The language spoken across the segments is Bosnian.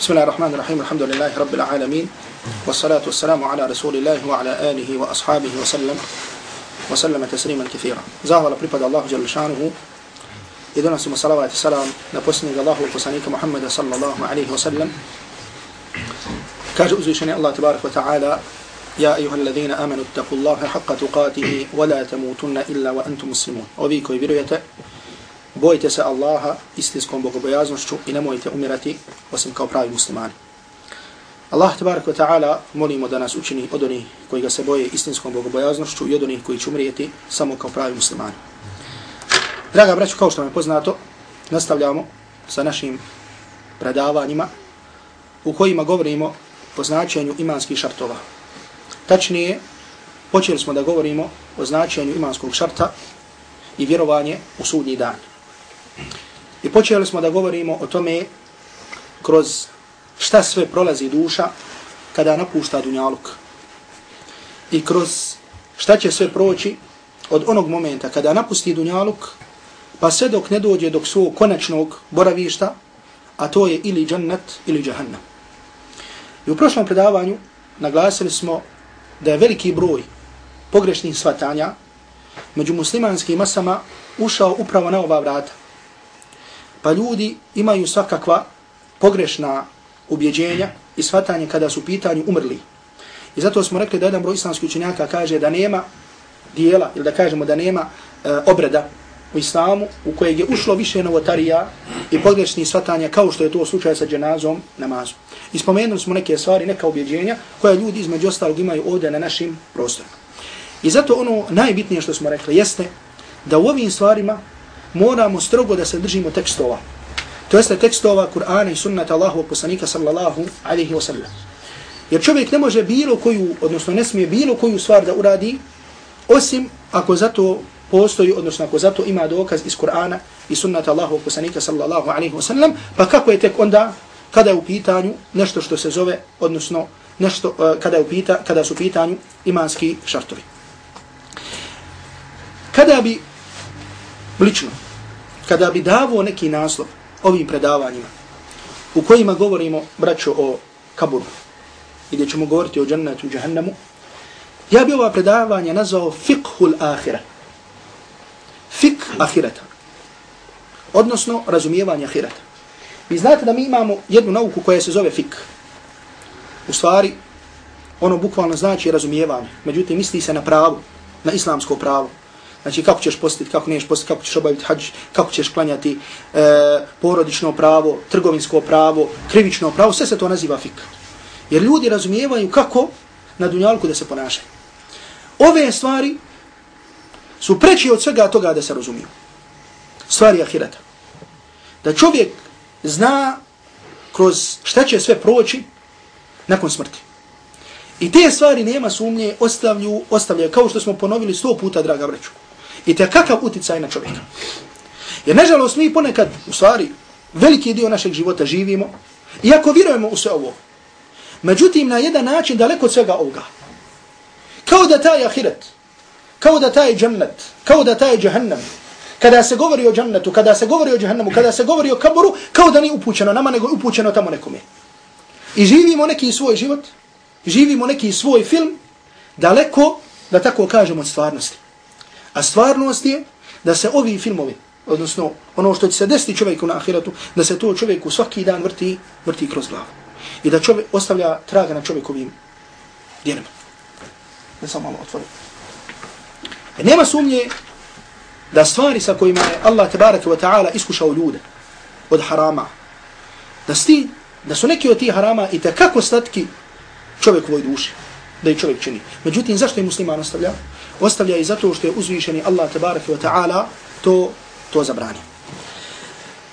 بسم الله الرحمن الرحيم الحمد لله رب العالمين والصلاة والسلام على رسول الله وعلى آله وأصحابه وسلم وسلم تسليما كثيرا زاهر pripada Allahu الله جل شانه donosimo salavat i والسلام na الله Allahovog poslanika صلى الله عليه وسلم sellem kaže الله تبارك وتعالى يا أيها الذين آمنوا اتقوا الله حق تقاته ولا تموتن إلا وأنتم مسلمون وبيكو يبيرو bojite se Allaha istinskom bogobojaznošću i nemojte umirati osim kao pravi muslimani. Allah tabaraka wa ta'ala molimo da nas učini od onih koji ga se boje istinskom bogobojaznošću i od onih koji će umrijeti samo kao pravi muslimani. Draga braću, kao što vam je poznato, nastavljamo sa našim predavanjima u kojima govorimo o značenju imanskih šartova. Tačnije, počeli smo da govorimo o značenju imanskog šarta i vjerovanje u sudnji dan. I počeli smo da govorimo o tome kroz šta sve prolazi duša kada napušta dunjaluk. I kroz šta će sve proći od onog momenta kada napusti dunjaluk pa sve dok ne dođe dok svog konačnog boravišta, a to je ili džennet ili džahannam. I u prošlom predavanju naglasili smo da je veliki broj pogrešnih svatanja među muslimanskim masama ušao upravo na ova vrata pa ljudi imaju svakakva pogrešna ubjeđenja i shvatanje kada su pitanju umrli. I zato smo rekli da jedan broj islamskih učenjaka kaže da nema dijela, ili da kažemo da nema e, obreda u islamu u kojeg je ušlo više novotarija i pogrešni shvatanja kao što je to slučaj sa dženazom namazom. I spomenuli smo neke stvari, neka ubjeđenja koja ljudi između ostalog imaju ovdje na našim prostorima. I zato ono najbitnije što smo rekli jeste da u ovim stvarima moramo strogo da se držimo tekstova. To jeste tekstova Kur'ana i sunnata Allahu poslanika sallallahu alaihi wa sallam. Jer čovjek ne može bilo koju, odnosno ne smije bilo koju stvar da uradi, osim ako zato postoji, odnosno ako zato ima dokaz iz Kur'ana i sunnata Allahu poslanika sallallahu alaihi wa sallam, pa kako je tek onda kada je u pitanju nešto što se zove, odnosno nešto uh, kada, je u pita, kada su u pitanju imanski šartovi. Kada bi lično kada bi davo neki naslov ovim predavanjima u kojima govorimo, braćo, o kaburu i gdje ćemo govoriti o džennetu i džahannamu, ja bi ova predavanja nazvao fiqhul ahira. Fiqh ahirata. Odnosno, razumijevanje ahirata. Vi znate da mi imamo jednu nauku koja se zove fiqh. U stvari, ono bukvalno znači razumijevanje. Međutim, misli se na pravo, na islamsko pravo. Znači kako ćeš postiti, kako neš postiti, kako ćeš obaviti hađ, kako ćeš klanjati e, porodično pravo, trgovinsko pravo, krivično pravo, sve se to naziva fik. Jer ljudi razumijevaju kako na dunjalku da se ponašaju. Ove stvari su preći od svega toga da se razumiju. Stvari ahireta. Da čovjek zna kroz šta će sve proći nakon smrti. I te stvari nema sumnje, ostavlju, ostavljaju, kao što smo ponovili sto puta, draga vreću i te kakav uticaj na čovjeka. Jer nažalost mi ponekad, u stvari, veliki dio našeg života živimo, iako vjerujemo u sve ovo, međutim na jedan način daleko od svega ovoga. Kao da taj ahiret, kao da taj džennet, kao da taj džahannam, kada se govori o džennetu, kada se govori o džahannamu, kada se govori o kaboru, kao da nije upućeno nama, nego upućeno tamo nekome. I živimo neki svoj život, živimo neki svoj film, daleko, da tako kažemo, od stvarnosti. A stvarnost je da se ovi filmovi, odnosno ono što će se desiti čovjeku na ahiretu, da se to čovjeku svaki dan vrti, vrti kroz glavu. I da čovjek ostavlja traga na čovjekovim djelima. Da sam malo otvorim. E nema sumnje da stvari sa kojima je Allah tabaraka wa ta'ala iskušao ljude od harama, da, sti, da su neki od tih harama i tekako statki čovjekovoj duši, da je čovjek čini. Međutim, zašto je musliman ostavlja? Ostavlja i zato što je uzvišeni Allah tabaraka wa ta'ala to, to zabrani.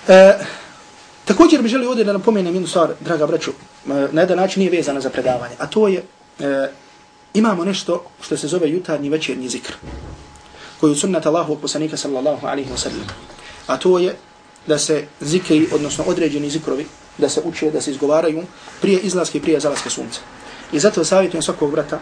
E, također bi želio ovdje da napomenem jednu stvar, draga braću, e, na jedan način nije vezana za predavanje, a to je, e, imamo nešto što se zove jutarnji večernji zikr, koji je sunnat Allahu poslanika sallallahu alaihi wa sallam. A to je da se zikri, odnosno određeni zikrovi, da se uče, da se izgovaraju prije izlaske i prije zalaske sunca. I zato savjetujem svakog brata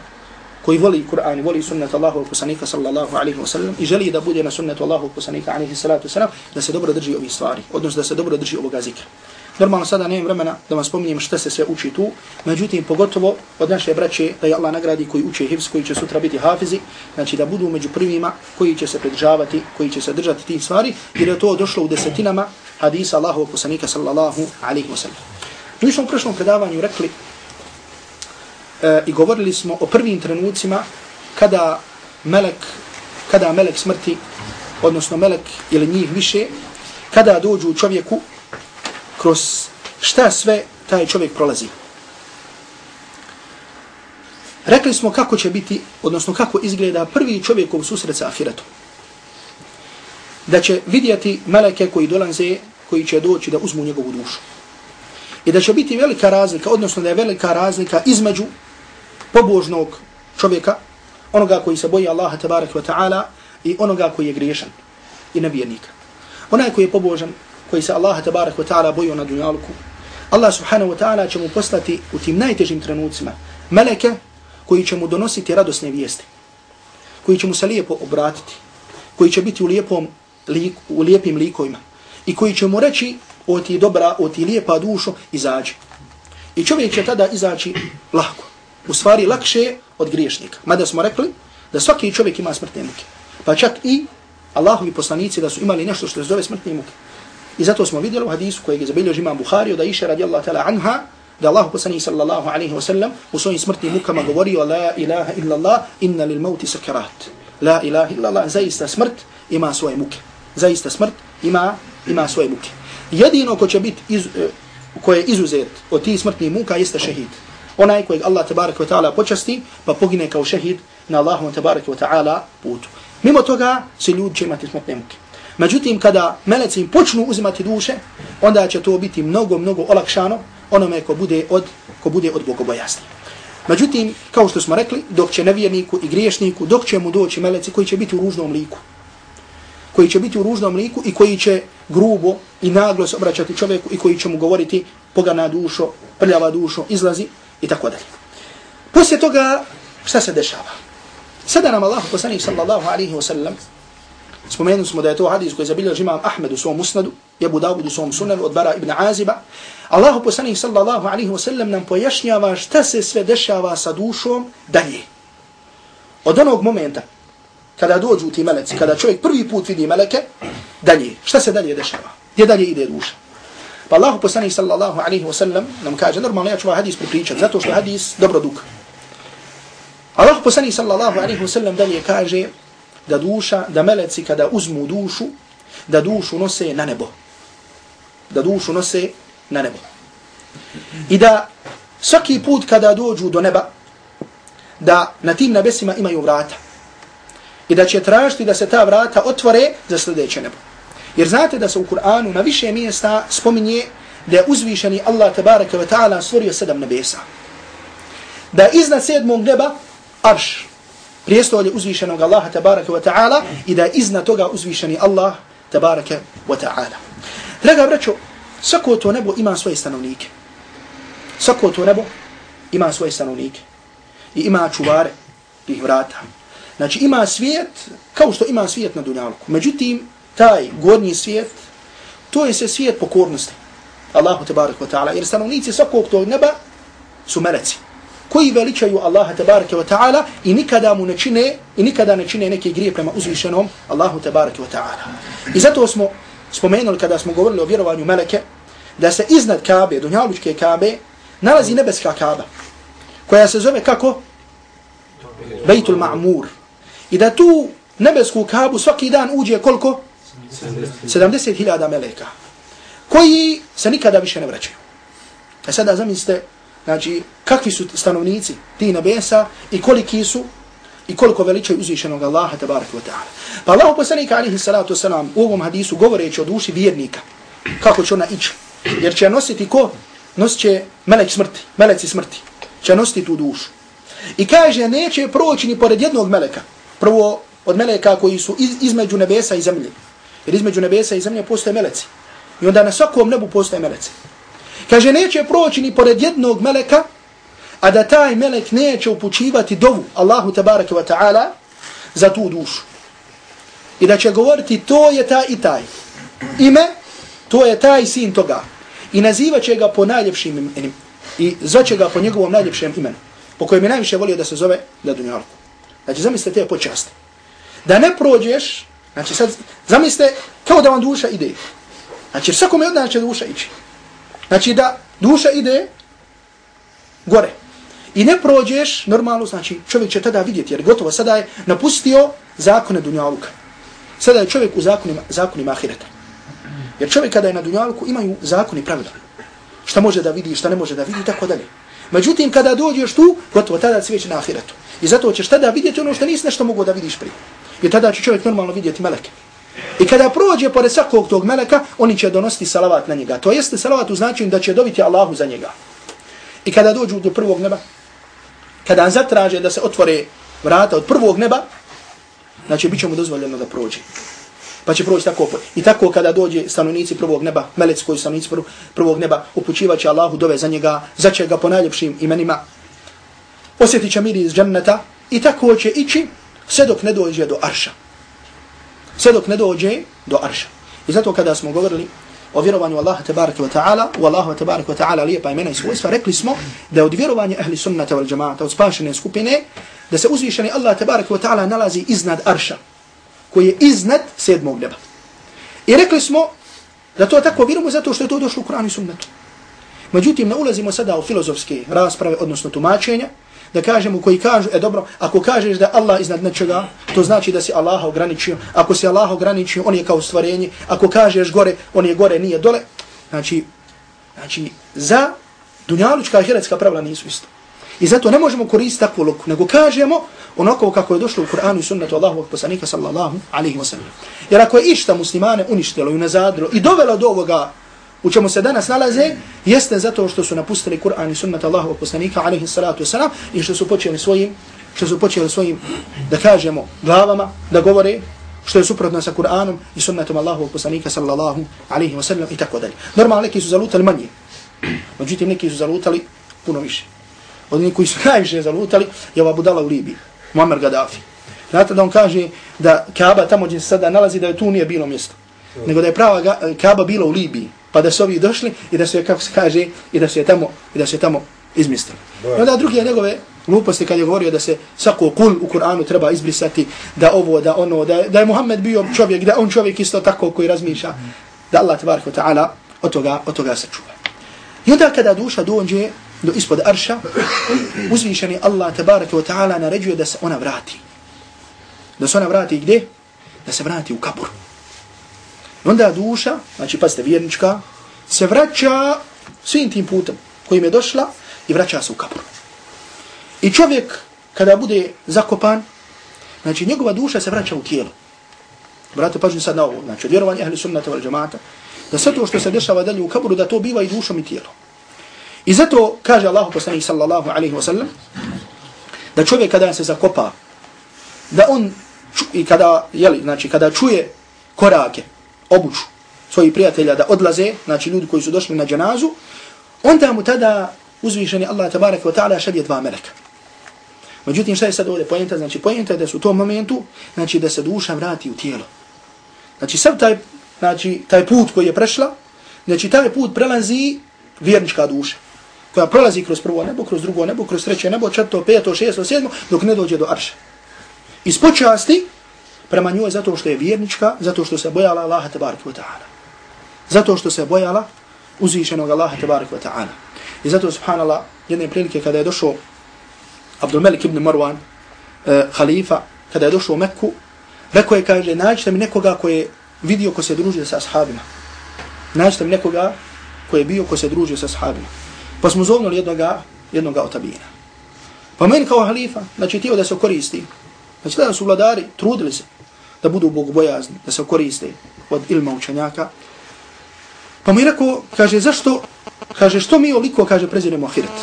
koji voli Kur'an i voli sunnet Allahu poslanika sallallahu alaihi wa sallam i želi da bude na sunnetu Allahu poslanika alaihi salatu wasalam, da se dobro drži ovih stvari, odnosno da se dobro drži ovoga zikra. Normalno sada nemam vremena da vam spominjem šta se sve uči tu, međutim pogotovo od naše braće da je Allah nagradi koji uče hifz, koji će sutra biti hafizi, znači da budu među prvima koji će se pridržavati, koji će se držati tih stvari, jer je to došlo u desetinama hadisa Allahovog poslanika sallallahu alaihi wa sallam. Mi smo u prošlom predavanju rekli e, i govorili smo o prvim trenucima kada melek, kada melek smrti, odnosno melek ili njih više, kada dođu čovjeku kroz šta sve taj čovjek prolazi. Rekli smo kako će biti, odnosno kako izgleda prvi čovjekov susret sa ahiretom. Da će vidjeti meleke koji dolaze, koji će doći da uzmu njegovu dušu. I da će biti velika razlika, odnosno da je velika razlika između pobožnog čovjeka, onoga koji se boji Allaha tabaraka wa ta'ala i onoga koji je griješan i nevjernika. Onaj koji je pobožan, koji se Allaha tabarak wa ta'ala boji na dunjalku, Allah subhanahu wa ta'ala će mu poslati u tim najtežim trenucima meleke koji će mu donositi radosne vijesti, koji će mu se lijepo obratiti, koji će biti u, lijepom, lik, u lijepim likovima i koji će mu reći o ti dobra, o ti lijepa dušo, izađi. I čovjek će tada izaći lahko. U stvari lakše od griješnika. Mada smo rekli da svaki čovjek ima smrtne muke. Pa čak i Allahovi poslanici da su imali nešto što se zove smrtne muke. I zato smo vidjeli u hadisu kojeg je zabilio imam Buhari da iše radijallahu ta'ala anha da Allah poslanik sallallahu alaihi wa sallam u svojim smrtnim mukama govorio la ilaha illallah inna lil mauti sakarat. La ilaha illallah zaista smrt ima svoje muke. Zaista smrt ima ima svoje muke. Jedino ko će biti iz, eh, ko je izuzet od tih smrtnih muka jeste šehid. Onaj kojeg Allah tabaraka wa ta'ala počasti pa pogine kao šehid na Allahu tabaraka wa ta'ala putu. Mimo toga se ljudi će imati smrtne muke. Međutim, kada meleci im počnu uzimati duše, onda će to biti mnogo, mnogo olakšano onome ko bude od, ko bude od bogobojasni. Međutim, kao što smo rekli, dok će nevjerniku i griješniku, dok će mu doći meleci koji će biti u ružnom liku, koji će biti u ružnom liku i koji će grubo i naglo se obraćati čovjeku i koji će mu govoriti pogana dušo, prljava dušo, izlazi i tako dalje. Poslije toga, šta se dešava? Sada nam Allah, poslanik sallallahu alaihi wa sallam, Spomenuli smo da je to hadis koji je zabilio imam Ahmed u svom musnadu, Jebu Dawud u svom sunanu od Bara ibn Aziba. Allahu poslanih sallallahu alaihi wasallam nam pojašnjava šta se sve dešava sa dušom dalje. Od onog momenta kada dođu ti meleci, kada čovjek prvi put vidi meleke, dalje. Šta se dalje dešava? Gdje dalje ide duša? Pa Allahu poslanih sallallahu alaihi wasallam nam kaže, normalno ja ću ovaj hadis pripričat, zato što hadis dobro dug. Allahu poslanih sallallahu alaihi wasallam dalje kaže, da duša, da meleci kada uzmu dušu, da dušu nose na nebo. Da dušu nose na nebo. I da svaki put kada dođu do neba, da na tim nebesima imaju vrata. I da će tražiti da se ta vrata otvore za sljedeće nebo. Jer znate da se u Kur'anu na više mjesta spominje da je uzvišeni Allah tabaraka wa ta'ala stvorio sedam nebesa. Da iznad sedmog neba arš, prijestolje uzvišenog Allaha tabaraka wa ta'ala i da iznad toga uzvišeni Allah tabaraka wa ta'ala. Draga braćo, svako to nebo ima svoje stanovnike. Svako to nebo ima svoje stanovnike. I ima čuvare tih vrata. Znači ima svijet kao što ima svijet na Dunjaluku. Međutim, taj gornji svijet, to je se svijet pokornosti. Allahu tabaraka wa ta'ala. Jer stanovnici svakog tog neba su meleci koji veličaju Allaha tabaraka wa ta'ala i nikada mu ne čine i nikada ne čine neke grije prema uzvišenom Allahu tabaraka wa ta'ala. I zato smo spomenuli kada smo govorili o vjerovanju meleke da se iznad Kabe, dunjalučke Kabe, nalazi nebeska Kaba koja se zove kako? Bejtul Ma'mur. I da tu nebesku Kabu svaki dan uđe koliko? 70.000 meleka koji se nikada više ne vraćaju. A sada zamislite znači kakvi su stanovnici ti nebesa i koliki su i koliko veličaju uzvišenog Allaha tabaraka wa ta'ala. Pa Allah poslanika alihi salatu wasalam u ovom hadisu govoreći o duši vjernika, kako će ona ići, jer će nositi ko? Nosit će melek smrti, meleci smrti, će nositi tu dušu. I kaže, neće proći ni pored jednog meleka, prvo od meleka koji su iz, između nebesa i zemlje. Jer između nebesa i zemlje postoje meleci. I onda na svakom nebu postoje meleci. Kaže, neće proći ni pored jednog meleka, a da taj melek neće upućivati dovu Allahu tabaraka wa ta'ala za tu dušu. I da će govoriti, to je taj i taj. Ime, to je taj sin toga. i nazivaće ga po najljepšim imenim i zvaće ga po njegovom najljepšem imenu, po kojem je najviše volio da se zove da dunjalku. Znači, zamislite te počasti. Da ne prođeš, znači sad, zamislite kao da vam duša ide. Znači, svakome od nas će duša ići. Znači, da duša ide gore. I ne prođeš normalno, znači čovjek će tada vidjeti, jer gotovo sada je napustio zakone dunjaluka. Sada je čovjek u zakonima, zakonima ahireta. Jer čovjek kada je na dunjaluku imaju zakoni pravila. Šta može da vidi, šta ne može da vidi, tako dalje. Međutim, kada dođeš tu, gotovo tada si već na ahiretu. I zato ćeš tada vidjeti ono što nisi nešto mogo da vidiš prije. I tada će čovjek normalno vidjeti meleke. I kada prođe pored svakog tog meleka, oni će donositi salavat na njega. To jeste salavat u značenju da će dobiti Allahu za njega. I kada dođu do prvog neba, kada zatraže da se otvore vrata od prvog neba, znači bit će mu dozvoljeno da prođe. Pa će proći tako. I tako kada dođe stanovnici prvog neba, melec koji stanovnici prvog neba, upućivaće Allahu dove za njega, zaće ga po najljepšim imenima, osjetit će mir iz dženneta i tako će ići sve dok ne dođe do arša. Sve dok ne dođe do arša. I zato kada smo govorili o vjerovanju Allaha tabaraka wa ta'ala, u Allaha tabaraka wa ta'ala lijepa imena i svojstva, rekli smo da od vjerovanja ahli sunnata wal džamaata, od spašene skupine, da se uzvišeni Allah tabaraka wa ta'ala nalazi iznad arša, koji je iznad sedmog neba. I rekli smo da to tako vjerujemo zato što je to došlo u Kur'anu i sunnetu. Međutim, ne ulazimo sada u filozofske rasprave, odnosno tumačenja, da kažemo koji kažu, e dobro, ako kažeš da Allah iznad nečega, to znači da si Allah ograničio. Ako si Allah ograničio, on je kao stvorenje. Ako kažeš gore, on je gore, nije dole. Znači, znači za dunjalučka i hiretska pravila nisu isto. I zato ne možemo koristiti takvu luku, nego kažemo onako kako je došlo u Kur'anu i sunnetu Allahovog poslanika sallallahu alaihi wa sallam. Jer ako je išta muslimane uništilo i nazadilo i dovelo do ovoga u čemu se danas nalaze, jeste zato što su napustili Kur'an i sunnata Allahovog poslanika, alaihi salatu wasalam, i što su počeli svojim, što su počeli svojim, da kažemo, glavama, da govore, što je suprotno sa Kur'anom i sunnatom Allahovog poslanika, sallallahu alaihi wasalam, i tako dalje. Normalno, neki su zalutali manje. Međutim, neki su zalutali puno više. Od njih koji su najviše zalutali, je ova budala u Libiji, Muammar Gaddafi. Znate da on kaže da Kaaba tamo gdje se sada nalazi, da je tu nije bilo mjesto. Nego da je prava Kaaba bila u Libiji pa da su ovi došli i da su je, kako se kaže, i da su je tamo, i da su je tamo izmislili. I onda drugi je njegove gluposti kad je govorio da se svako kul u Kur'anu treba izbrisati, da ovo, da ono, da, da je Muhammed bio čovjek, da on čovjek isto tako koji razmišlja, da Allah tabarik wa ta'ala od toga, od toga se čuva. I onda kada duša dođe do ispod arša, uzvišeni Allah tabarik wa ta'ala naređuje da se ona vrati. Da se ona vrati gdje? Da se vrati u kaburu. Onda duša, znači pa ste vjernička, se vraća svim tim putem kojim je došla i vraća se u kabur. I čovjek kada bude zakopan, znači njegova duša se vraća u tijelo. Brate, pažnju sad na ovo, znači od vjerovanja ahli sunnata wal džamata, da sve to što se dešava dalje u kaburu, da to biva i dušom i tijelom. I zato kaže Allah poslanih sallallahu alaihi wa sallam, da čovjek kada se zakopa, da on, i kada, jeli, znači kada čuje korake, obuču svojih prijatelja da odlaze, znači ljudi koji su došli na dženazu, onda mu tada uzvišeni Allah tabaraka wa ta'ala šalje dva meleka. Međutim, šta je sad ovdje pojenta? Znači, pojenta je da su u tom momentu, znači da se duša vrati u tijelo. Znači, sad taj, znači, taj put koji je prešla, znači, taj put prelazi vjernička duša, koja prolazi kroz prvo nebo, kroz drugo nebo, kroz treće nebo, četvrto, peto, šesto, sedmo, dok ne dođe do arša. Iz počasti, prema njoj zato što je vjernička, zato što se bojala Allaha tabaraka wa ta'ala. Zato što se bojala uzvišenog Allaha tabaraka wa ta'ala. I zato, subhanallah, jedne prilike kada je došao Abdul Malik ibn Marwan, eh, uh, halifa, kada je došao u Mekku, rekao je, kaže, nađite mi nekoga koji je vidio ko se družio sa ashabima. Nađite mi nekoga koji je bio ko se družio sa ashabima. Pa smo zovnuli jednoga, jednoga otabina. Pa meni kao halifa, znači tio da se koristi, znači da su vladari, trudili se, da budu bogobojazni, da se koriste od ilma učenjaka. Pa mi rekao, kaže, zašto, kaže, što mi oliko, kaže, preziremo ahiret?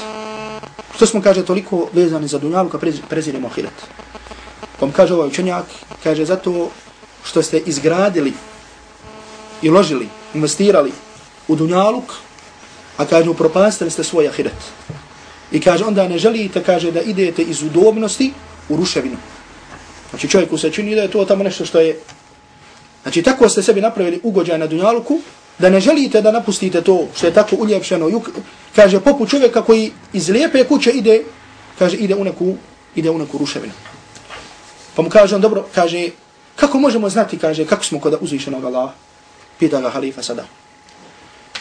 Što smo, kaže, toliko vezani za dunjalu, ka preziremo ahiret? Pa mu kaže ovaj učenjak, kaže, zato što ste izgradili i ložili, investirali u dunjaluk, a kaže, upropastili ste svoj ahiret. I kaže, onda ne želite, kaže, da idete iz udobnosti u ruševinu. Znači čovjeku se čini da je to tamo nešto što je... Znači tako ste sebi napravili ugođaj na dunjaluku da ne želite da napustite to što je tako uljepšeno, kaže, poput čovjeka koji iz lijepe kuće ide, kaže, ide u neku, ide u neku ruševinu. Pa mu kaže on, dobro, kaže, kako možemo znati, kaže, kako smo kod uzvišenog Allaha? Pita ga halifa sada.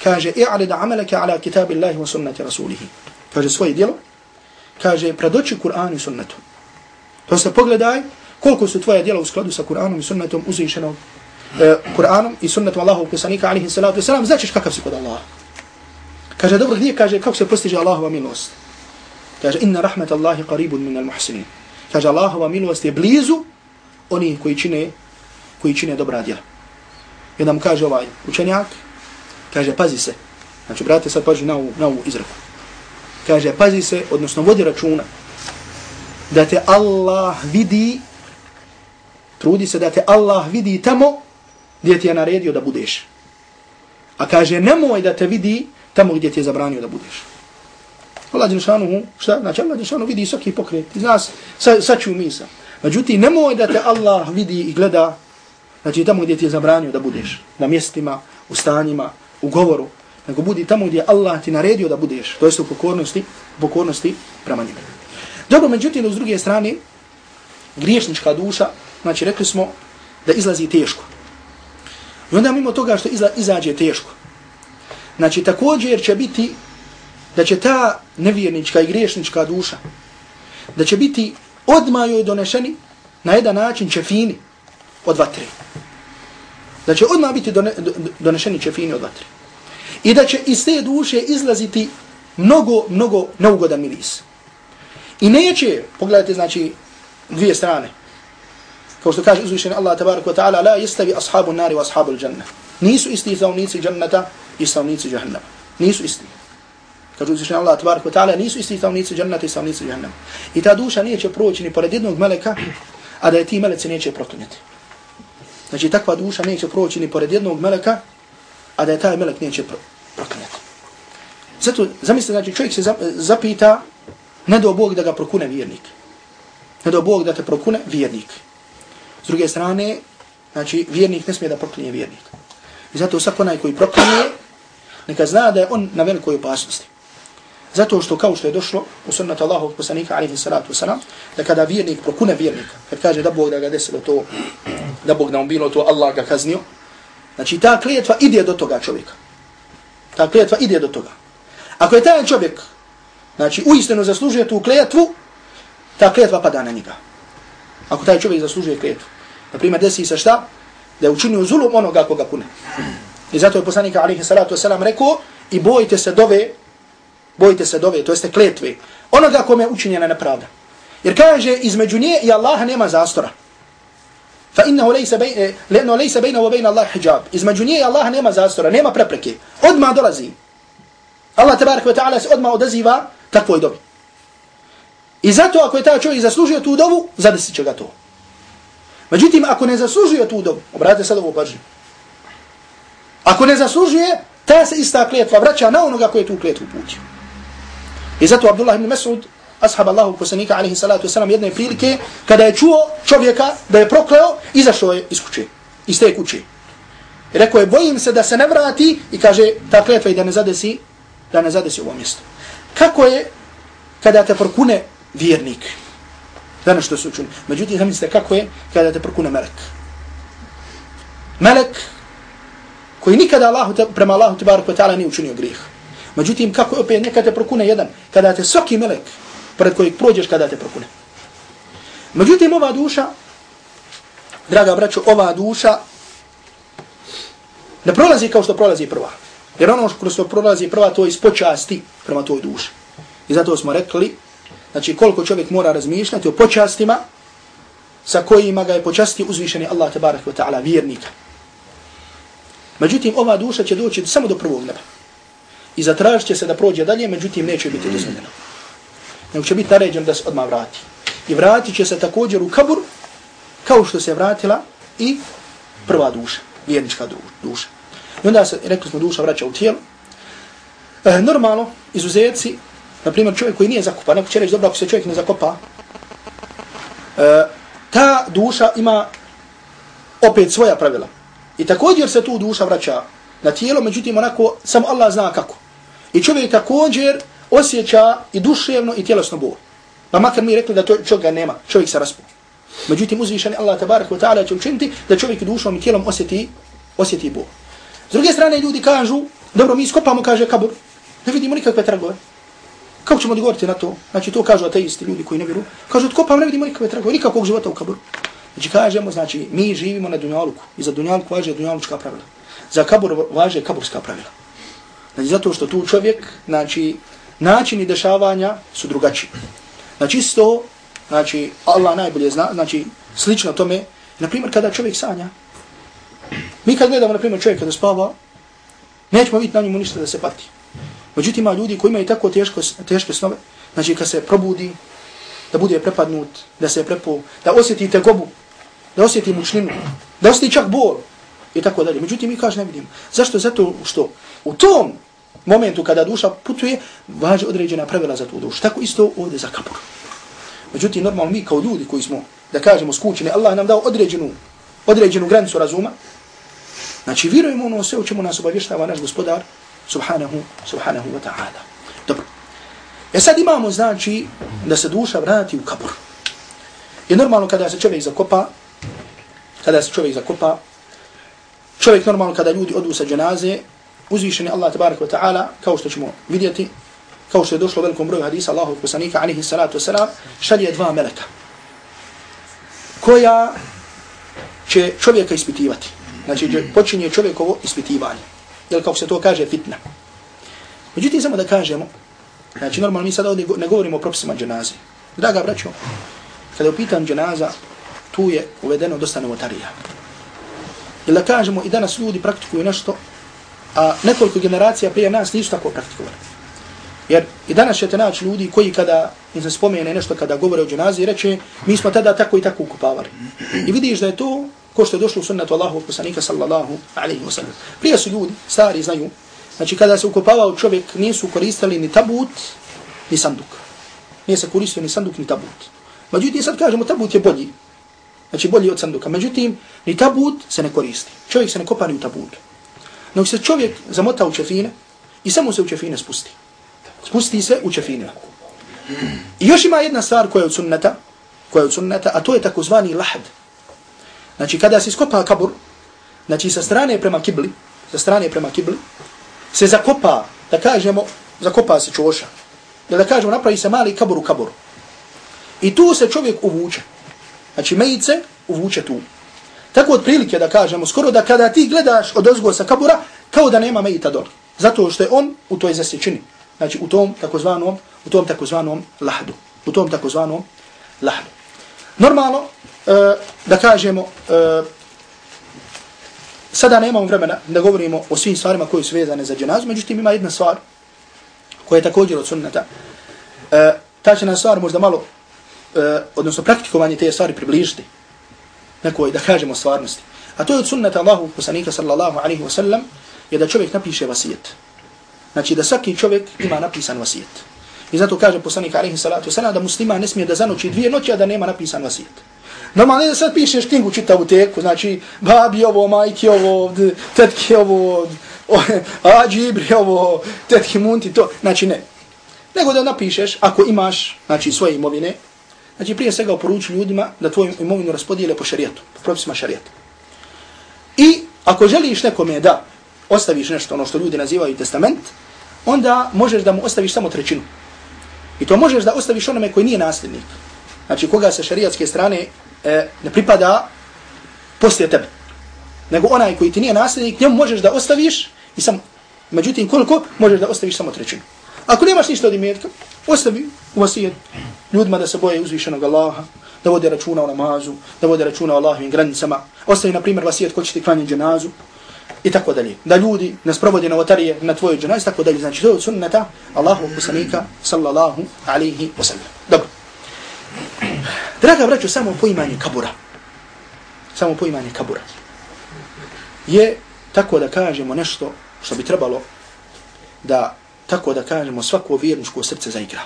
Kaže, i'alid amalaka ala kitabi Allahi wa sunnati rasulihi. Kaže, svoje djelo, kaže, predoči Kur'an i sunnetu. To se pogledaj, koliko su tvoje djela u skladu sa Kur'anom i sunnetom uzvišenog e, Kur'anom i sunnetom Allahu kusanika alihi salatu wasalam, značiš kakav si kod Allaha. Kaže, dobro, gdje kaže, kako se postiže Allahova milost? Kaže, inna rahmet Allahi qaribun minal muhsinin. Kaže, Allahova milost je blizu oni koji čine, koji čine dobra djela. I onda mu kaže ovaj učenjak, kaže, pazi se. Znači, brate, sad pažu na ovu, na ovu izraku. Kaže, pazi se, odnosno vodi računa, da te Allah vidi, trudi se da te Allah vidi tamo gdje ti je naredio da budeš. A kaže, nemoj da te vidi tamo gdje ti je zabranio da budeš. Allah Đelšanuhu, šta? Znači Allah Đelšanuhu vidi svaki pokret. Iz nas sa, saču misa. Međutim, nemoj da te Allah vidi i gleda znači tamo gdje ti je zabranio da budeš. Na mjestima, u stanjima, u govoru. Nego budi tamo gdje Allah ti naredio da budeš. To jest u pokornosti, u pokornosti prema njima. Dobro, međutim, s druge strane, griješnička duša, znači rekli smo da izlazi teško. I onda mimo toga što izla, izađe teško. Znači također će biti da će ta nevjernička i griješnička duša da će biti odmah joj donešeni na jedan način čefini od vatre. Da će odmah biti done, donešeni čefini od vatre. I da će iz te duše izlaziti mnogo, mnogo neugodan miris. I neće, pogledajte znači dvije strane, kao što kaže uzvišeni Allah tabaraka wa ta'ala, la jestavi ashabu nari wa ashabu l-đanna. Nisu isti stavnici džannata i stavnici džahannama. Nisu isti. Kaže uzvišeni Allah tabaraka wa ta'ala, nisu isti stavnici džannata i stavnici džahannama. I ta duša neće proći ni pored jednog meleka, a da je ti meleci neće proklinjati. Znači takva duša neće proći ni pored jednog meleka, a da je taj melek neće proklinjati. Zato, zamislite, znači čovjek se zapita, ne do Bog da ga prokune vjernik. Ne do Bog da te prokune vjernik. S druge strane, znači, vjernik ne smije da proklinje vjernika. I zato svak onaj koji proklinje, neka zna da je on na velikoj opasnosti. Zato što kao što je došlo u sunnata Allahog poslanika, alihi salatu wasalam, da kada vjernik prokune vjernika, kad kaže da Bog da ga desilo to, da Bog da mu bilo to, Allah ga kaznio, znači ta klijetva ide do toga čovjeka. Ta klijetva ide do toga. Ako je taj čovjek, znači uistinu zaslužuje tu klijetvu, ta klijetva pada na njega. Ako taj čovjek zaslužuje kletu. Naprimjer, desi se šta? Da je učinio zulum onoga koga kune. I zato je poslanik alaihi salatu wasalam rekao i bojite se dove, bojite se dove, to jeste kletve, onoga kome je učinjena nepravda. Jer kaže, između nje i Allaha nema zastora. Fa innahu laysa bayna eh, lano laysa bayna wa bayna Allah hijab. Između nje i Allaha nema zastora, nema prepreke. Odma dolazi. Allah tebarak ve taala se odma odaziva takvoj dobi. I zato ako je taj čovjek zaslužio tu dovu, zadesit će ga to. Međutim, ako ne zaslužuje tu dobu, obratite sad ovo pažnje. Ako ne zaslužuje, ta se ista klijetva vraća na onoga koji je tu klijetvu putio. I zato Abdullah ibn Mas'ud, ashab Allahu posanika, alaihi salatu wasalam, jedne prilike, kada je čuo čovjeka da je prokleo, izašao je iz kuće, iz te kuće. I rekao je, bojim se da se ne vrati i kaže, ta klijetva i da ne zadesi, da ne zadesi ovo mjesto. Kako je kada te prokune vjernik? Danas što su učili. Međutim, zamislite kako je kada te prokune melek. Melek koji nikada Allahu te, prema Allahu te barak ta'ala nije učinio grijeh. Međutim, kako je opet nekada te prokune jedan, kada te svaki melek pred kojeg prođeš kada te prokune. Međutim, ova duša, draga braćo, ova duša ne prolazi kao što prolazi prva. Jer ono što prolazi prva, to je iz počasti prema toj duši. I zato smo rekli, Znači koliko čovjek mora razmišljati o počastima sa kojima ga je počasti uzvišeni Allah tabarak wa ta'ala vjernika. Međutim, ova duša će doći samo do prvog neba. I zatražit će se da prođe dalje, međutim, neće biti dozvoljeno. Nego će biti naređen da se odmah vrati. I vratit će se također u kabur, kao što se vratila i prva duša, vjernička duša. I onda se, rekli smo, duša vraća u tijelo. E, normalno, izuzetci na primjer čovjek koji nije zakopan, neko će reći dobro ako se čovjek ne zakopa, e, ta duša ima opet svoja pravila. I također se tu duša vraća na tijelo, međutim onako, samo Allah zna kako. I čovjek također osjeća i duševno i tjelesno bol. Pa makar mi rekli da to čovjek nema, čovjek se raspu. Međutim, uzvišeni Allah tabarak wa ta'ala će učiniti da čovjek dušom i tijelom osjeti, osjeti bol. S druge strane, ljudi kažu, dobro, mi skopamo, kaže kabur, ne vidimo nikakve tragove. Kako ćemo odgovoriti na to? Znači, to kažu ateisti, ljudi koji ne vjeru. Kažu, odkopam, ne vidimo nikakve tragove, nikakvog života u kaburu. Znači, kažemo, znači, mi živimo na dunjaluku i za dunjaluku važe dunjalučka pravila. Za kabur važe kaburska pravila. Znači, zato što tu čovjek, znači, načini dešavanja su drugačiji. Znači, isto, znači, Allah najbolje zna, znači, slično tome, na primjer, kada čovjek sanja, mi kad gledamo, na primjer, čovjek kada spava, nećemo vidjeti na njemu ništa da se pati. Međutim, ima ljudi koji imaju tako teško, teške snove, znači, kad se probudi, da bude prepadnut, da se prepo, da osjeti tegobu, da osjeti mučninu, da osjeti čak bol, i tako dalje. Međutim, mi kaže ne vidimo. Zašto? Zato što u tom momentu kada duša putuje, važe određena pravila za tu dušu. Tako isto ovdje za kabur. Međutim, normalno mi kao ljudi koji smo, da kažemo, skućeni, Allah nam dao određenu, određenu granicu razuma. Znači, vjerujemo ono sve u čemu nas obavještava naš gospodar, subhanahu, subhanahu wa ta'ala. Dobro. E sad imamo, znači, da se duša vrati u kabur. I normalno kada se čovjek zakopa, kada se čovjek zakopa, čovjek normalno kada ljudi odu sa dženaze, uzvišeni Allah tabarak wa ta'ala, kao što ćemo vidjeti, kao što je došlo u velikom broju hadisa Allahu poslanika, alihi salatu wasalam, šalje dva meleka, koja će čovjeka ispitivati. Znači, počinje čovjekovo ispitivanje. Jel kako se to kaže, fitna. Međutim, samo da kažemo, znači, normalno mi sada ovdje ne govorimo o propisima dženaze. Draga braćo, kada upitam dženaza, tu je uvedeno dosta novotarija. da kažemo, i danas ljudi praktikuju nešto a nekoliko generacija prije nas nisu tako praktikovali. Jer i danas ćete naći ljudi koji kada im se spomene nešto kada govore o dženazi reče mi smo tada tako i tako ukupavali. I vidiš da je to ko što je došlo u sunnetu Allahu poslanika sallallahu alaihi wa sallam. Prije su ljudi, stari znaju, znači kada se ukopavao čovjek nisu koristili ni tabut ni sanduk. Nije se koristio ni sanduk ni tabut. Međutim sad kažemo tabut je bolji. Znači bolji od sanduka. Međutim, ni tabut se ne koristi. Čovjek se ne kopa ni u tabutu. No se čovjek zamota u čefine i samo se u čefine spusti. Spusti se u čefine. I još ima jedna stvar koja je od sunnata, koja je od sunnata, a to je takozvani lahd. Znači kada se iskopa kabur, znači sa strane prema kibli, sa strane prema kibli, se zakopa, da kažemo, zakopa se čoša. Da, da kažemo, napravi se mali kabur u kaburu. I tu se čovjek uvuče. Znači mejice uvuče tu. Tako od prilike da kažemo, skoro da kada ti gledaš od ozgo sa kabura, kao da nema mejita dole. Zato što je on u toj zasjećini. Znači u tom takozvanom, u tom takozvanom lahdu. U tom takozvanom lahdu. Normalno, E, da kažemo, e, sada nemamo vremena da govorimo o svim stvarima koje su vezane za dženazu, međutim ima jedna stvar koja je također od sunnata. Uh, e, ta će nam stvar možda malo, odnosno praktikovanje te stvari približiti nekoj, da kažemo, stvarnosti. A to je od sunnata Allahu poslanika sallallahu alaihi wa sallam, je da čovjek napiše vasijet. Znači da svaki čovjek ima napisan vasijet. I zato kaže poslanik alaihi salatu sallam da muslima ne smije da zanoći dvije noći, a da nema napisan vasijet. Normalno je da sad pišeš knjigu čitavu teku, znači babi ovo, majki ovo, tetki ovo, a džibri ovo, tetki munti, to, znači ne. Nego da napišeš, ako imaš, znači svoje imovine, Znači prije svega oporuči ljudima da tvoju imovinu raspodijele po šarijetu, po propisima šarijeta. I ako želiš nekome da ostaviš nešto, ono što ljudi nazivaju testament, onda možeš da mu ostaviš samo trećinu. I to možeš da ostaviš onome koji nije nasljednik. Znači koga sa šarijatske strane e, ne pripada poslije tebe. Nego onaj koji ti nije nasljednik, njemu možeš da ostaviš i sam, međutim koliko možeš da ostaviš samo trećinu. Ako nemaš ništa od imetka, ostavi u vasijet ljudima da se boje uzvišenog Allaha, da vode računa o namazu, da vode računa o Allahovim granicama, ostavi na primjer vasijet ko će ti klanjati dženazu i tako dalje. Da ljudi ne sprovode novotarije na tvojoj dženazi, tako dalje. Znači to je sunnata Allahu poslanika, sallallahu alaihi wasallam. Dobro. Draga vraću, samo poimanje kabura. Samo poimanje kabura. Je tako da kažemo nešto što bi trebalo da tako da kažemo svako vjerničko srce zaigra.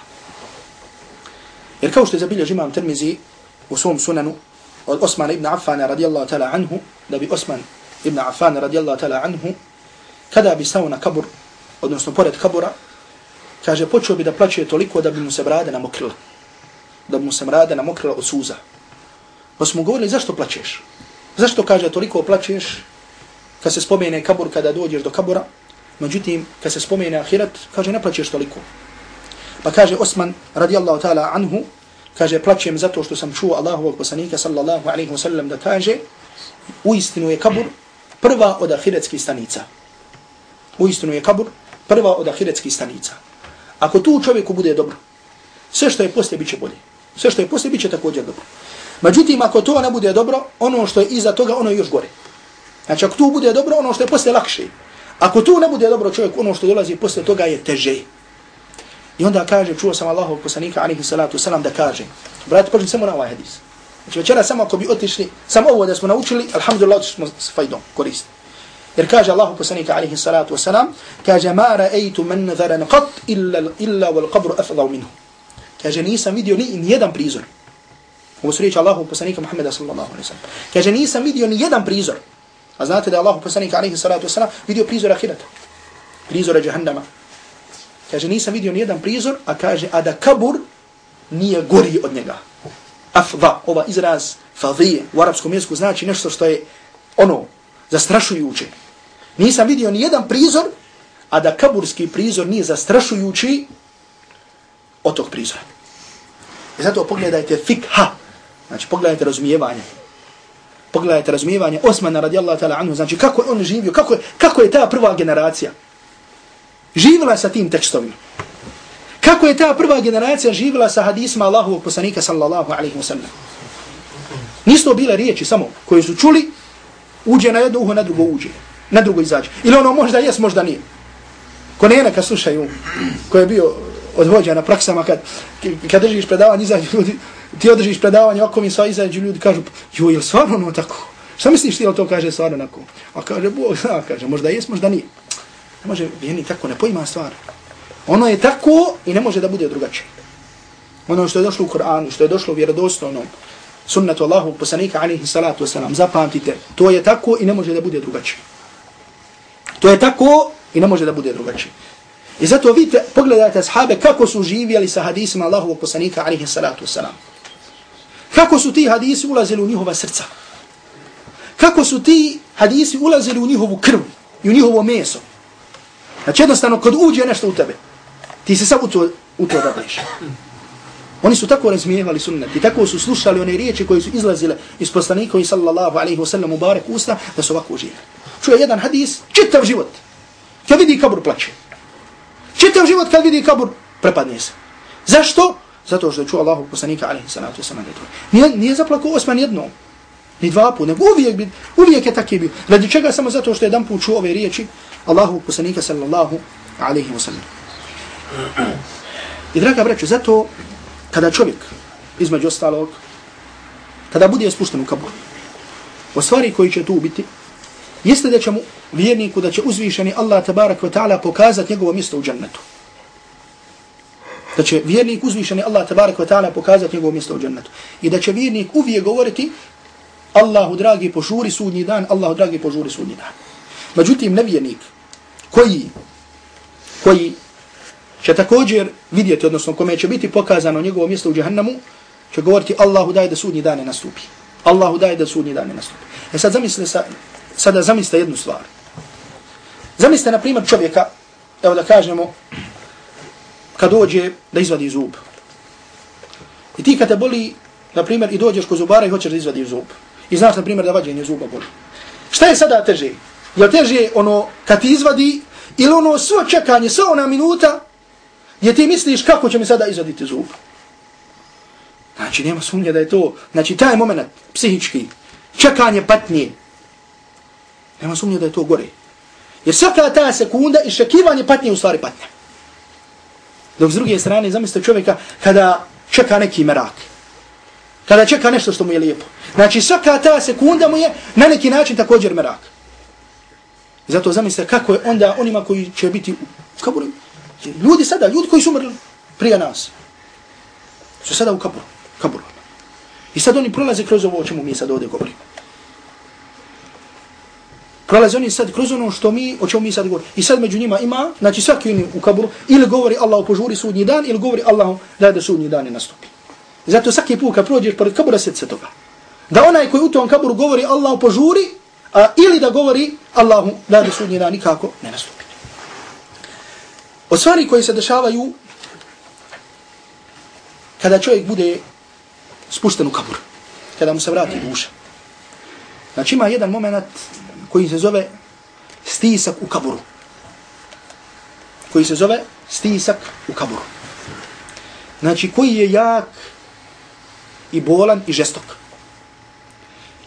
Jer kao što je zabilježi imam Termizi u svom sunanu od Osmana ibn Affana radijallahu ta'ala anhu, da bi Osman ibn Affana radijallahu ta'ala anhu kada bi stao na kabur, odnosno pored kabura, kaže, počeo bi da plaće toliko da bi mu se brade namokrila. Da mu se brade namokrila od suza. Pa smo govorili, zašto plaćeš? Zašto, kaže, toliko plaćeš kad se spomene kabur, kada dođeš do kabura? Međutim, kad se spomene ahirat, kaže, ne plaćeš toliko. Pa kaže Osman, radijallahu ta'ala anhu, kaže, plaćem zato što sam čuo Allahovog poslanika, sallallahu alaihi wasallam da kaže, uistinu je kabur prva od ahiretskih stanica. Uistinu je kabur prva od ahiretskih stanica. Ako tu čovjeku bude dobro, sve što je poslije bit će bolje. Sve što je poslije bit će također dobro. Međutim, ako to ne bude dobro, ono što je iza toga, ono je još gore. Znači, ako tu bude dobro, ono što je poslije lakše. Ako tu ne bude dobro čovjek, ono što dolazi poslije toga je teže. I onda kaže, čuo sam Allahov poslanika, alihi salatu salam, da kaže, brate, počnem samo na ovaj hadis. Znači, večera samo ako bi otišli, samo ovo da smo naučili, alhamdulillah, otišli smo s fajdom, koristili. Jer kaže Allahu poslanika alihi salatu wasalam, kaže ma ra'aytu man nadharan qat illa illa wal qabr afdal minhu. Kaže nisam vidio ni jedan prizor. Ovo su riječi Allahu poslanika Muhammeda sallallahu alaihi sallam. Kaže nisam vidio ni jedan prizor. A znate da Allahu poslanika alaihi salatu wasallam vidio prizor ahirata. Prizora jahannama. Kaže nisam vidio ni jedan prizor, a kaže a da kabur nije gori od njega. Afda, ova izraz fadije u arapskom jeziku znači nešto što je ono zastrašujuće. Nisam vidio ni jedan prizor, a da kaburski prizor nije zastrašujući od tog prizora. I zato pogledajte fikha, znači pogledajte razumijevanje. Pogledajte razumijevanje Osmana radijallahu ta'ala anhu, znači kako je on živio, kako je, kako je ta prva generacija živjela sa tim tekstovima. Kako je ta prva generacija živjela sa hadisma Allahovog poslanika sallallahu alaihi wa sallam. Nisu to bile riječi samo koje su čuli, uđe na jedno uho, na drugo uđe na drugo izađe. Ili ono možda jes, možda nije. Ko ne neka slušaju, ko je bio odvođa na praksama, kad, kad držiš predavanje, izađu ljudi, ti održiš predavanje, oko mi sva izađu ljudi, kažu, jo, je stvarno ono tako? Šta misliš ti, to kaže stvarno onako? A kaže, Bog zna, kaže, možda jes, možda nije. Ne može, vjeni tako, ne pojma stvar. Ono je tako i ne može da bude drugačije. Ono što je došlo u Koranu, što je došlo u vjerodostojnom sunnetu Allahu poslanika, alaihi salatu wasalam, zapamtite, to je tako i ne može da bude drugačije. To je tako i ne može da bude drugačije. I zato vidite, pogledajte ashabe kako su živjeli sa hadisima Allahovog poslanika, alaihi salatu wasalam. Kako su ti hadisi ulazili u njihova srca. Kako su ti hadisi ulazili u njihovu krv i u njihovo meso. Znači jednostavno, kad uđe nešto u tebe, ti se sam u to, u to dadeš. Oni su tako razmijevali sunnet i tako su slušali one riječi koje su izlazile iz poslanika i sallallahu alaihi wasallam u barek usta da su ovako živjeli čuje jedan hadis, čitav život. Kad vidi kabur, plaće. Čitav život kad vidi kabur, prepadne se. Zašto? Zato što je čuo Allahu poslanika, alaihi salatu wasalam, nije, nije zaplakao osman jednom, ni dva put, nego uvijek, bi, uvijek je taki bio. Radi čega samo zato što je jedan put čuo ove riječi, Allahu poslanika, sallallahu alaihi wasalam. I draga braću, zato kada čovjek, između ostalog, kada bude spušten u kabur, o stvari koji će tu biti, jeste da će mu vjerniku da će uzvišeni Allah tabarak wa ta'ala pokazati njegovo mjesto u džennetu. Da će vjernik uzvišeni Allah tabarak wa ta'ala pokazati njegovo mjesto u džennetu. I da će vjernik uvijek govoriti Allahu dragi požuri sudnji dan, Allahu dragi požuri sudnji dan. Međutim, nevjernik koji, koji će također vidjeti, odnosno kome će biti pokazano njegovo mjesto u džahannamu, će govoriti Allahu daj da sudnji dan ne nastupi. Allahu daj da sudnji dan ne nastupi. E sad zamislite sa, sada zamislite jednu stvar. Zamislite, na primjer, čovjeka, evo da kažemo, kad dođe da izvadi zub. I ti kad te boli, na primjer, i dođeš kod zubara i hoćeš da izvadi zub. I znaš, na primjer, da vađenje zuba boli. Šta je sada teže? Je li teže ono kad ti izvadi ili ono svo čekanje, sva ona minuta gdje ti misliš kako će mi sada izvaditi zub? Znači, nema sumnje da je to, znači, taj moment, psihički, čekanje patnije, Nema sumnje da je to gore. Jer svaka ta sekunda i patnje u stvari patnje. Dok s druge strane, zamislite čovjeka kada čeka neki merak. Kada čeka nešto što mu je lijepo. Znači svaka ta sekunda mu je na neki način također merak. Zato zamislite kako je onda onima koji će biti u kaburu. Ljudi sada, ljudi koji su umrli prije nas. Su sada u kaburu. kaburu. I sad oni prolaze kroz ovo o čemu mi sad ovdje govorimo. Prolaze oni sad kroz ono što mi, o čemu mi sad govorimo. I sad među njima ima, znači svaki oni u kaburu, ili govori Allah požuri sudnji dan, ili govori Allah da da sudnji dan nastupi. Zato svaki put kad prođeš pored kabura, sjeti se toga. Da onaj koji u tom kaburu govori Allah požuri, a, ili da govori Allahu da da sudnji dan nikako ne nastupi. Od stvari koji se dešavaju kada čovjek bude spušten u kabur, kada mu se vrati duša. Znači ima jedan moment koji se zove stisak u kaburu. Koji se zove stisak u kaburu. Znači koji je jak i bolan i žestok.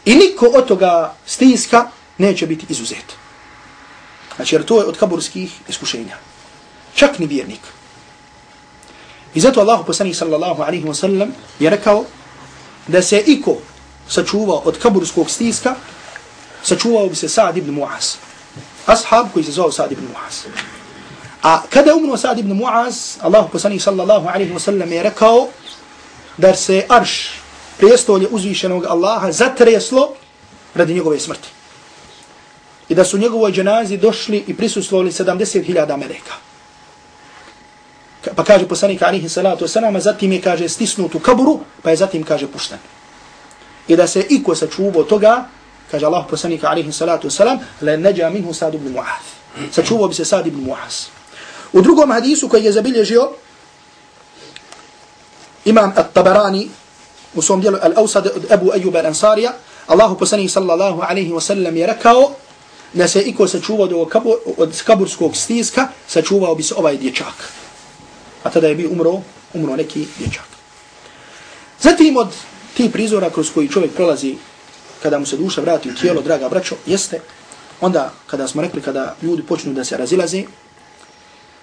I niko od toga stiska neće biti izuzet. Znači jer to je od kaburskih iskušenja. Čak ni vjernik. I zato Allah poslanih sallallahu alaihi wa sallam je rekao da se iko sačuvao od kaburskog stiska, sačuvao bi se Sa'd ibn Mu'az. Ashab koji se zvao Sa'd ibn Mu'az. A kada je umro Sa'd ibn Mu'az, Allah poslanih sallallahu alaihi wa sallam je rekao da se arš prijestolje uzvišenog Allaha zatreslo radi njegove smrti. I da su njegovoj dženazi došli i prisustvovali 70.000 meleka. Pa kaže poslanik alihi salatu wasalam, zatim je kaže stisnut u kaburu, pa je zatim kaže pušten. I da se iko sačuvao toga, kaže Allah poslanik alejhi salatu wasalam, le neđa minhu sad ibn Mu'az. Sačuvao bi se sad ibn Mu'az. U drugom hadisu koji je zabilježio, imam at-Tabarani, u svom dijelu Al-Awsad od Ebu Ejuba al-Ansarija, Allahu poslanik sallallahu alaihi ve sellem je rekao da se iko sačuvao do kabur, od kaburskog stiska, sačuvao bi se ovaj dječak. A tada je bi umro, umro neki dječak. Zatim od tih prizora kroz koji čovjek prolazi kada mu se duša vrati u tijelo, draga braćo, jeste onda kada smo rekli kada ljudi počnu da se razilaze,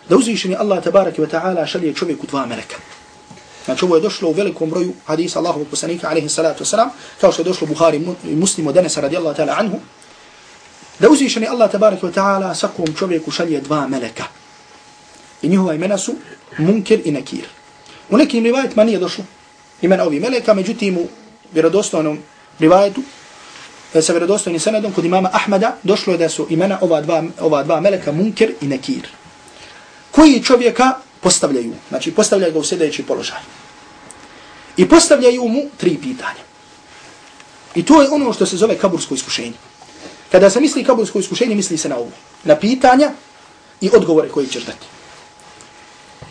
da uzvišeni Allah tabaraki wa ta'ala šalje čovjeku dva meleka. Znači ovo je došlo u velikom broju hadisa Allahovog poslanika alaihi salatu wasalam, kao što je došlo Buhari i muslim od radijallahu ta'ala anhu, da uzvišeni Allah tabaraka wa ta'ala svakom čovjeku šalje dva meleka. I njihova imena su Munkir i Nakir. U nekim rivajetima nije došlo imena ovih meleka, međutim u vjerodostojnom rivajetu, sa vjerodostojnim senedom kod imama Ahmeda, došlo je da su imena ova dva, ova dva meleka Munkir i Nekir. Koji čovjeka postavljaju. Znači, postavljaju ga u sljedeći položaj. I postavljaju mu tri pitanja. I to je ono što se zove kabursko iskušenje. Kada se misli kabursko iskušenje, misli se na ovo. Na pitanja i odgovore koje ćeš dati.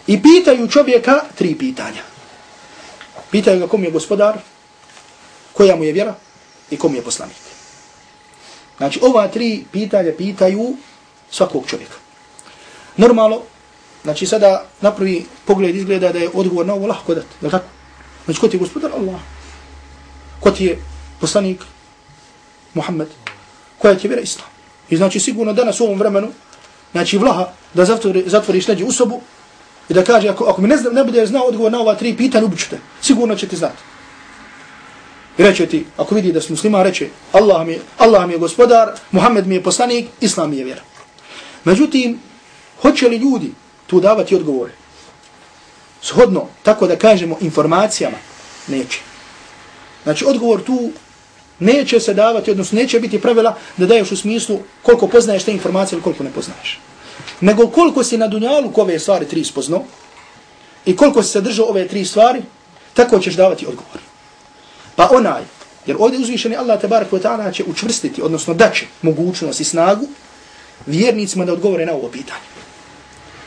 I pitaju čovjeka tri pitanja. Pitaju ga kom je gospodar, koja mu je vjera i kom je poslanik. Znači, ova tri pitanja pitaju svakog čovjeka. Normalno, Znači sada na prvi pogled izgleda da je odgovor na ovo lahko dati. Je tako? Znači ko ti je gospodar? Allah. Ko ti je poslanik? Muhammed. Koja ti je vjera Islam? I znači sigurno danas u ovom vremenu, znači vlaha da zatvori, zatvoriš neđe u sobu i da kaže ako, ako mi ne, zna, ne bude znao odgovor na ova tri pitanja, ubiću te. Sigurno će ti znati. I ti, ako vidi da si muslima, reče Allah mi, Allah mi je gospodar, Muhammed mi je poslanik, Islam mi je vjera. Međutim, hoće li ljudi tu davati odgovore. Shodno, tako da kažemo, informacijama, neće. Znači, odgovor tu neće se davati, odnosno neće biti pravila da daješ u smislu koliko poznaješ te informacije ili koliko ne poznaješ. Nego koliko si na dunjalu ove stvari tri spoznao i koliko si se držao ove tri stvari, tako ćeš davati odgovor. Pa onaj, jer ovdje uzvišeni Allah tabarak wa ta'ala će učvrstiti, odnosno daće mogućnost i snagu vjernicima da odgovore na ovo pitanje.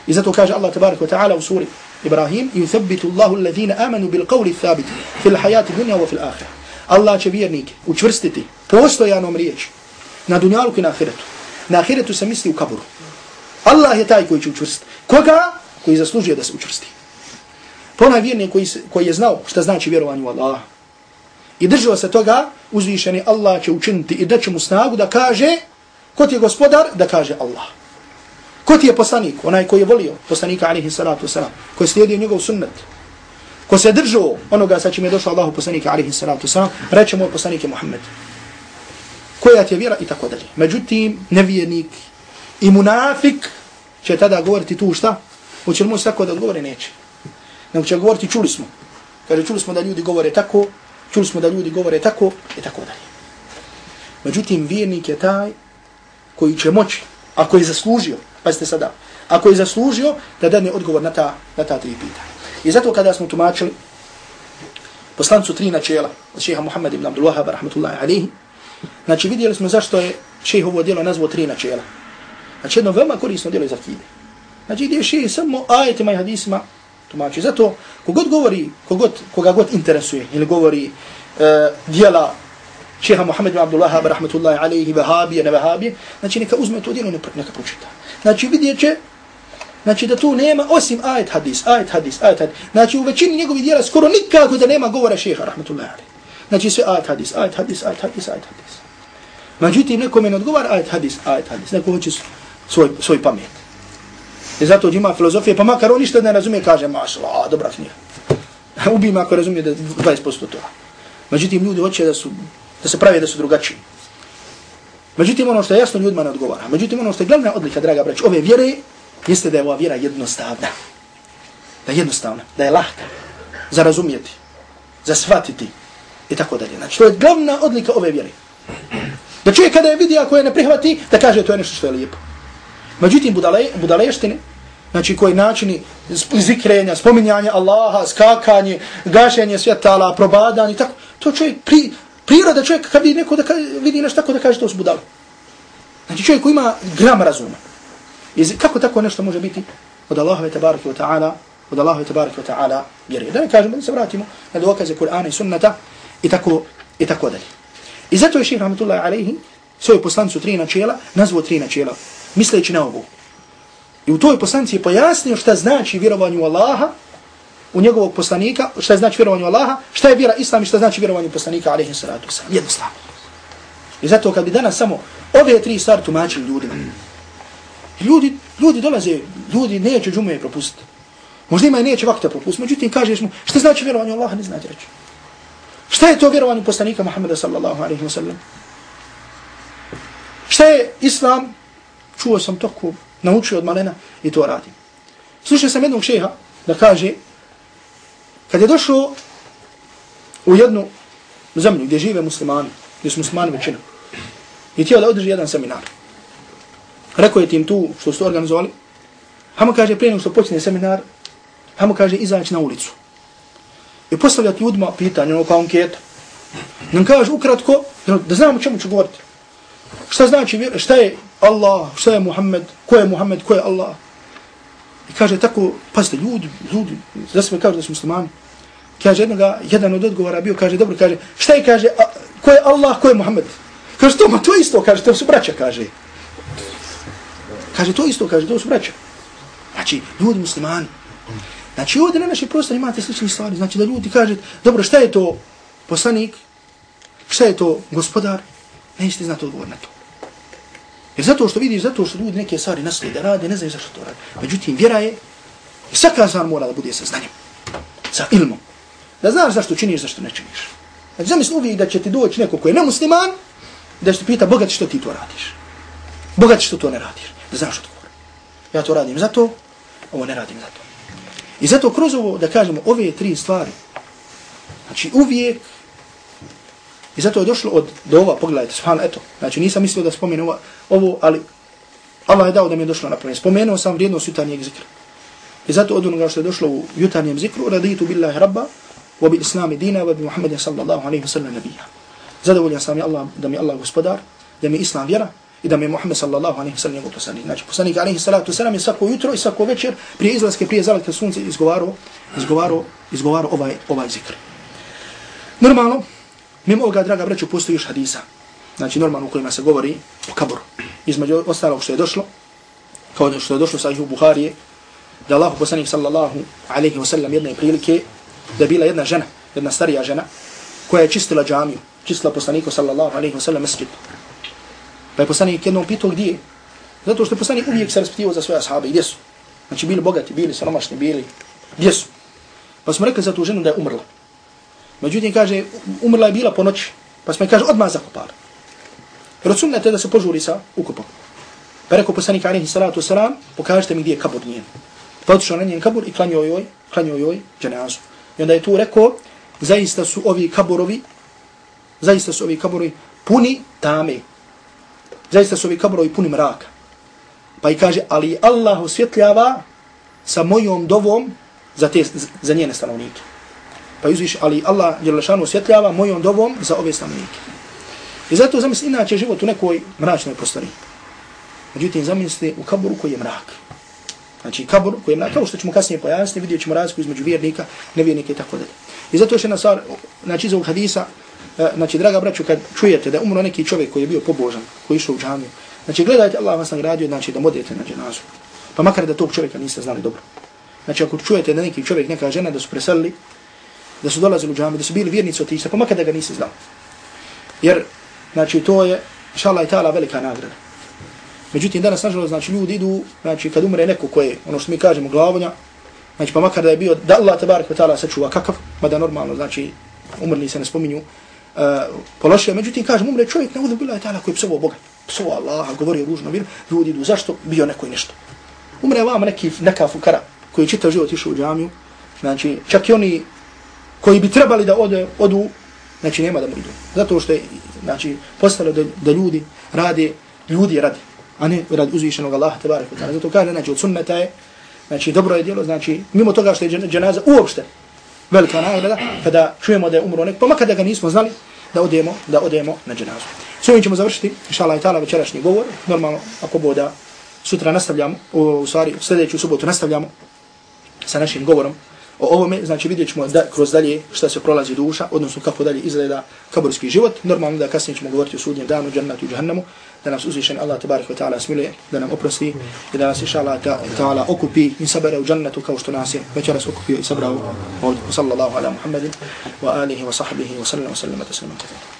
I zato kaže Allah tabarak wa ta'ala u suri Ibrahim يُثَبِّتُ Allahu alladhina amanu bil qawli thabit الْحَيَاتِ دُنْيَا وَفِي wa. Allah će vjernike učvrstiti postojanom riječi na dunjalu i na ahiretu. Na ahiretu se misli u kaburu. Allah je taj koji će učvrstiti. Koga? Koji zaslužuje da se učvrsti. Pa onaj vjernik koji, koji je znao šta znači vjerovanje u Allah i držao se toga, uzvišeni Allah će učiniti i da će mu snagu da kaže ko ti je gospodar, da kaže Allah. Ko ti je poslanik? Onaj koji je volio poslanika alihi salatu wasalam. Koji je slijedio njegov sunnet. Ko se držao onoga sa čim je došao Allahu poslanika alihi salatu wasalam. Reče moj poslanik je Muhammed. Koja ti je vjera i tako dalje. Međutim, nevjernik i munafik će tada govoriti tu šta? Hoće li mu tako da odgovore? Neće. Nego će govoriti čuli smo. Kaže čuli smo da ljudi govore tako, čuli smo da ljudi govore tako i tako dalje. Međutim, vjernik je taj koji će moći, ako je zaslužio, pazite sada, ako je zaslužio, da dane odgovor na ta, na ta tri pitanja. I zato kada smo tumačili poslancu tri načela od šeha Muhammed ibn Abdul Wahab, rahmatullahi alihi, znači vidjeli smo zašto je šeha ovo djelo nazvao tri načela. Znači jedno veoma korisno djelo iz akide. Znači gdje šeha samo ajetima i hadisima tumači. Zato kogod govori, kogod, koga god interesuje ili govori e, uh, djela šeha Muhammed Abdullaha, Abdul rahmatullahi alaihi, vahabije, ne vahabije, znači neka uzme to dijelo i neka pročita. Znači vidjet će Znači da tu nema osim ajet hadis, ajet hadis, ajet hadis. Znači u većini njegovi dijela skoro nikako da nema govora šeha, rahmatullahi alaihi. Znači sve ajet hadis, ajet hadis, ajet hadis, ajet hadis. Međutim, nekome ne odgovara ajet hadis, ajet hadis. Neko hoće svoj, svoj pamet. I zato ima filozofije, pa makar on ništa ne razumije, kaže, mašala, dobra knjiga. Ubi me ako razumije da je 20% toga. Međutim, ljudi hoće da su, da se pravi da su drugačiji. Međutim, ono što je jasno ljudima ne odgovara. Međutim, ono što je glavna odlika, draga brać, ove vjere, jeste da je ova vjera jednostavna. Da je jednostavna, da je lahka za razumijeti, za shvatiti i tako dalje. Znači, to je glavna odlika ove vjere. Da čuje kada je vidi, ako je ne prihvati, da kaže to je nešto što je lijepo. Međutim, budale, budaleštine, znači koji načini zikrenja, spominjanja Allaha, skakanje, gašenje svjetala, probadanje, tako, to čovjek, pri, priroda čovjek kad vidi neko da ka, vidi nešto tako da kaže to su budale. Znači čovjek koji ima gram razuma. I kako tako nešto može biti od Allahove tabaraka wa ta'ala, od Allahove tabaraka wa ta'ala vjeruje. Da ne kažemo, da se vratimo na dokaze Kur'ana i sunnata i tako, i tako dalje. I zato je ših rahmatullahi alaihi svoj poslancu tri načela nazvao tri načela, misleći na ovu. I u toj poslanci je pojasnio šta znači vjerovanju u Allaha, u njegovog poslanika, šta znači vjerovanju u Allaha, šta je vjera Islam i šta znači vjerovanju poslanika, alaihi salatu wasalam. Jednostavno. I zato kad bi danas samo ove tri stvari tumačili ljudima, Ljudi, ljudi dolaze, ljudi neće džume propustiti. Možda ima i neće vakta propustiti. Međutim, kažeš mu, šta znači vjerovanje u Allaha, ne znači reći. Šta je to vjerovanje poslanika Muhammeda sallallahu alaihi wa sallam? Šta je islam? Čuo sam toko, naučio od malena i to radim. Slušao sam jednog šeha da kaže, kad je došao u jednu zemlju gdje žive muslimani, gdje su muslimani većina, i tijelo da održi jedan seminar. Rekao je tim tu što su organizovali. Hamo kaže prije nego što počne seminar, hamo kaže izaći na ulicu. I postavljati ljudima pitanje, ono kao anketa. Nam kaže ukratko, da znamo čemu ću govoriti. Šta znači, šta je Allah, šta je Muhammed, ko je Muhammed, ko je Allah. I kaže tako, pazite, ljudi, ljudi, da sve kažu da su muslimani. Kaže jednoga, jedan od odgovora bio, kaže, dobro, kaže, šta je, kaže, a, ko je Allah, ko je Muhammed. Kaže, to, ma to isto, kaže, to su braća, kaže. Kaže to isto, kaže to su braća. Znači, ljudi muslimani. Znači, ovdje na našoj prostor imate slične stvari. Znači, da ljudi kaže, dobro, šta je to poslanik? Šta je to gospodar? Nećete znati odgovor na to. Jer zato što vidiš, zato što ljudi neke stvari naslije da rade, ne znaju zašto to rade. Međutim, vjera je, i svaka stvar mora da bude sa znanjem, sa ilmom. Da znaš zašto činiš, zašto ne činiš. Znači, zamisli uvijek da će ti doći neko koji je nemusliman, da će ti pita, Boga što ti to radiš? Boga što to ne radiš? da znaš odgovor. Ja to radim zato, ovo ne radim zato. I zato kroz ovo, da kažemo, ove tri stvari, znači uvijek, i zato je došlo od, do ova, pogledajte, subhan, eto, znači nisam mislio da spomenu ovo, ali Allah je dao da mi je došlo na prvi. Spomenuo sam vrijednost jutarnjeg zikra. I zato od onoga što je došlo u jutarnjem zikru, raditu billahi rabba, wa bi islami dina, wa bi Muhammedin sallallahu alaihi wa sallam nabija. Zadovoljan sam je Allah, da mi Allah gospodar, da mi islam vjera, i da mi Muhammed sallallahu alaihi wa sallam njegov poslanik. Znači poslanik alejhi salatu selam je svako jutro i svako večer prije izlaske, prije zalaska sunca izgovarao izgovarao izgovarao ovaj ovaj zikr. Normalno mimo ovoga draga braću, postoji još hadisa. Znači normalno u kojima se govori o kaboru. Između ostalog što je došlo kao što je došlo sa Ihu Buharije da Allah poslanik sallallahu alaihi ve sellem jedne prilike da bila jedna žena, jedna starija žena koja je čistila džamiju, čistila poslaniku sallallahu alaihi ve sellem mesdžid. Pa je poslanik jednom pitao gdje je. Zato što je poslanik uvijek se raspitivo za svoje ashabe. Gdje su? Znači bili bogati, bili sromašni, bili. Gdje su? Pa smo rekli za tu ženu da je umrla. Međutim kaže, umrla je bila po noći. Pa smo je kaže, odmah zakopali. Jer od sunnete da se požuri sa ukupom. Pa rekao poslanik alaihi salatu wasalam, pokažite mi gdje je kabur njen. Pa otišao na njen kabur i klanio joj, klanio joj dženazu. I onda je tu rekao, zaista su ovi kaburovi, zaista su ovi kaburovi puni tame, zaista su ovi kaburovi puni mraka. Pa i kaže, ali Allah osvjetljava sa mojom dovom za, te, za njene stanovnike. Pa uzviš, ali Allah Đelešanu osvjetljava mojom dovom za ove stanovnike. I zato zamisli inače život u nekoj mračnoj prostoriji. Međutim, zamisli u kaboru koji je mrak. Znači, kabor koji je mrak, kao što ćemo kasnije pojasniti, vidjet ćemo razliku između vjernika, nevjernika i tako dalje. I zato još jedna stvar, znači, iz ovog hadisa, e, znači, draga braću, kad čujete da umro neki čovjek koji je bio pobožan, koji je išao u džamiju, znači, gledajte, Allah vas nagradio, znači, da modete na dženazu. Pa makar da tog čovjeka niste znali dobro. Znači, ako čujete da neki čovjek, neka žena, da su preselili, da su dolazili u džamiju, da su bili vjernici otišta, pa makar da ga nisi znao. Jer, znači, to je, inša Allah i ta'ala, velika nagrada. Međutim, danas, nažalost, znači, ljudi idu, znači, kad umre neko koje, ono što mi kažemo, glavonja, znači, pa makar da je bio, da Allah, tabarik wa ta'ala, sačuva kakav, mada normalno, znači, umrli se ne spominju, uh, pološio, međutim, kažem, umre čovjek, ne udu bila je ta'ala koji je psovo Boga, psovo Allaha, govori ružno, bil, ljudi idu, zašto? Bio neko i nešto. Umre vam neki, neka fukara, koji je čitav život išao u džamiju, znači, čak i oni koji bi trebali da ode, odu, znači, nema da mu idu. Zato što je, znači, postalo da, da ljudi rade, ljudi rade a ne rad uzvišenog Allaha tebarek wa. Zato kaže, znači, od sunneta je, znači, dobro je djelo, znači, mimo toga što je dženaza uopšte velika nagrada, kada čujemo da je umro nek, pa makar da ga nismo znali, da odemo, da odemo na dženazu. S ovim ćemo završiti, inša Allah i ta'ala, večerašnji govor. Normalno, ako boda, sutra nastavljamo, u stvari, sljedeću subotu nastavljamo sa našim govorom o ovome, znači vidjet ćemo da, kroz dalje šta se prolazi duša, odnosno kako dalje izgleda kaburski život. Normalno da kasnije ćemo govoriti o sudnjem danu, džannatu i džahannamu, da nas uzvišen Allah tabarik wa ta'ala smiluje, da nam oprosti i da nas iša Allah ta'ala okupi i sabere u džannatu kao što nas je večeras okupio i sabrao ovdje. Sallallahu ala Muhammedin wa alihi wa sahbihi wa sallam wa sallam wa sallam wa sallam